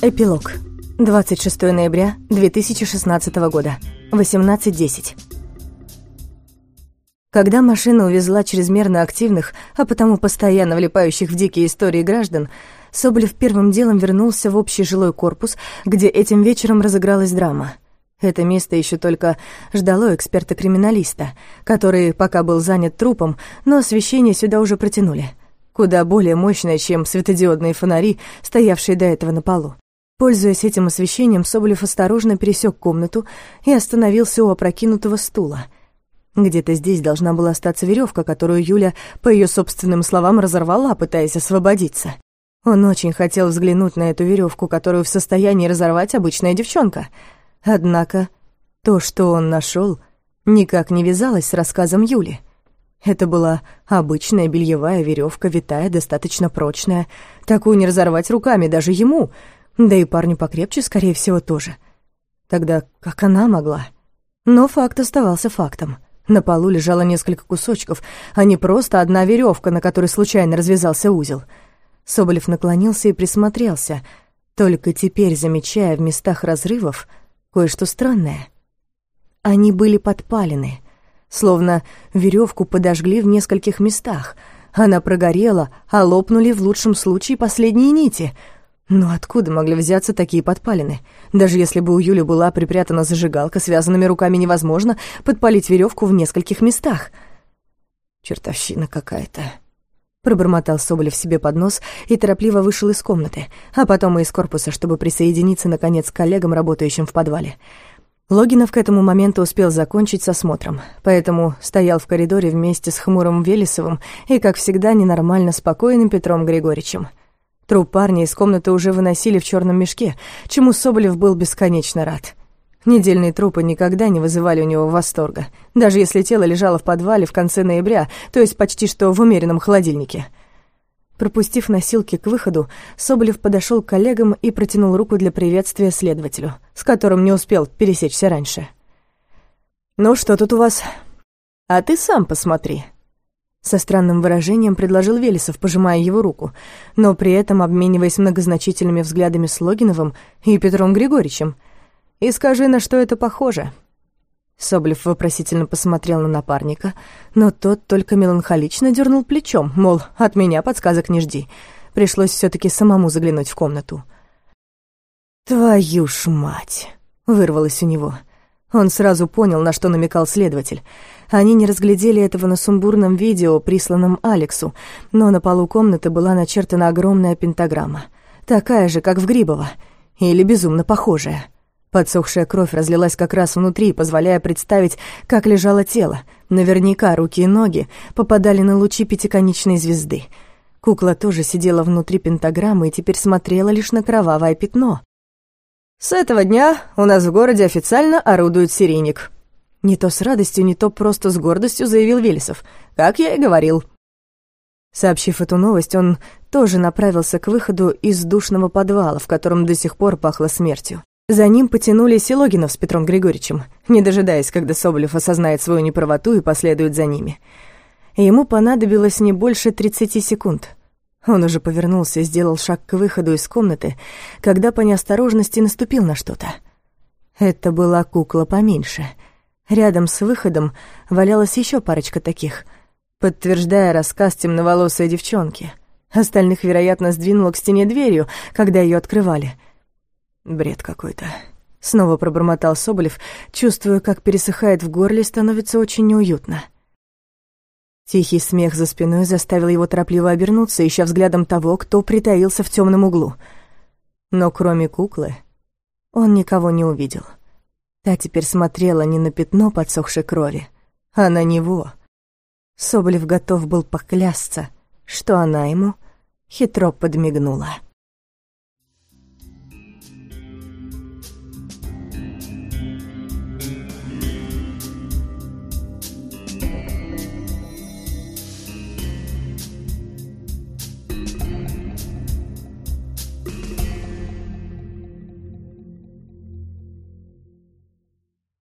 Эпилог. 26 ноября 2016 года. 18.10. Когда машина увезла чрезмерно активных, а потому постоянно влипающих в дикие истории граждан, Соболев первым делом вернулся в общий жилой корпус, где этим вечером разыгралась драма. Это место еще только ждало эксперта-криминалиста, который пока был занят трупом, но освещение сюда уже протянули. Куда более мощное, чем светодиодные фонари, стоявшие до этого на полу. Пользуясь этим освещением, Соболев осторожно пересек комнату и остановился у опрокинутого стула. Где-то здесь должна была остаться веревка, которую Юля, по ее собственным словам, разорвала, пытаясь освободиться. Он очень хотел взглянуть на эту веревку, которую в состоянии разорвать обычная девчонка. Однако то, что он нашел, никак не вязалось с рассказом Юли. Это была обычная бельевая веревка, витая, достаточно прочная. Такую не разорвать руками даже ему — да и парню покрепче, скорее всего, тоже. Тогда как она могла? Но факт оставался фактом. На полу лежало несколько кусочков, а не просто одна веревка, на которой случайно развязался узел. Соболев наклонился и присмотрелся, только теперь замечая в местах разрывов кое-что странное. Они были подпалены, словно веревку подожгли в нескольких местах. Она прогорела, а лопнули в лучшем случае последние нити — но откуда могли взяться такие подпалины? Даже если бы у Юли была припрятана зажигалка, связанными руками невозможно подпалить веревку в нескольких местах. Чертовщина какая-то. Пробормотал Соболев себе под нос и торопливо вышел из комнаты, а потом и из корпуса, чтобы присоединиться, наконец, к коллегам, работающим в подвале. Логинов к этому моменту успел закончить с осмотром, поэтому стоял в коридоре вместе с хмурым Велесовым и, как всегда, ненормально спокойным Петром Григорьевичем. Труп парня из комнаты уже выносили в черном мешке, чему Соболев был бесконечно рад. Недельные трупы никогда не вызывали у него восторга, даже если тело лежало в подвале в конце ноября, то есть почти что в умеренном холодильнике. Пропустив носилки к выходу, Соболев подошел к коллегам и протянул руку для приветствия следователю, с которым не успел пересечься раньше. «Ну, что тут у вас?» «А ты сам посмотри», со странным выражением предложил Велесов, пожимая его руку, но при этом обмениваясь многозначительными взглядами с Логиновым и Петром Григорьевичем. «И скажи, на что это похоже?» Соблев вопросительно посмотрел на напарника, но тот только меланхолично дернул плечом, мол, от меня подсказок не жди. Пришлось все таки самому заглянуть в комнату. «Твою ж мать!» — вырвалось у него. Он сразу понял, на что намекал следователь. Они не разглядели этого на сумбурном видео, присланном Алексу, но на полу комнаты была начертана огромная пентаграмма. Такая же, как в Грибово. Или безумно похожая. Подсохшая кровь разлилась как раз внутри, позволяя представить, как лежало тело. Наверняка руки и ноги попадали на лучи пятиконечной звезды. Кукла тоже сидела внутри пентаграммы и теперь смотрела лишь на кровавое пятно. С этого дня у нас в городе официально орудует серийник. Не то с радостью, не то просто с гордостью заявил Велесов. Как я и говорил. Сообщив эту новость, он тоже направился к выходу из душного подвала, в котором до сих пор пахло смертью. За ним потянулись и Логинов с Петром Григорьевичем, не дожидаясь, когда Соболев осознает свою неправоту и последует за ними. Ему понадобилось не больше 30 секунд. Он уже повернулся сделал шаг к выходу из комнаты, когда по неосторожности наступил на что-то. Это была кукла поменьше. Рядом с выходом валялась еще парочка таких, подтверждая рассказ темноволосой девчонки. Остальных, вероятно, сдвинуло к стене дверью, когда ее открывали. Бред какой-то. Снова пробормотал Соболев, чувствуя, как пересыхает в горле, становится очень неуютно. — Тихий смех за спиной заставил его торопливо обернуться, ища взглядом того, кто притаился в темном углу. Но кроме куклы он никого не увидел. Та теперь смотрела не на пятно подсохшей крови, а на него. Соболев готов был поклясться, что она ему хитро подмигнула.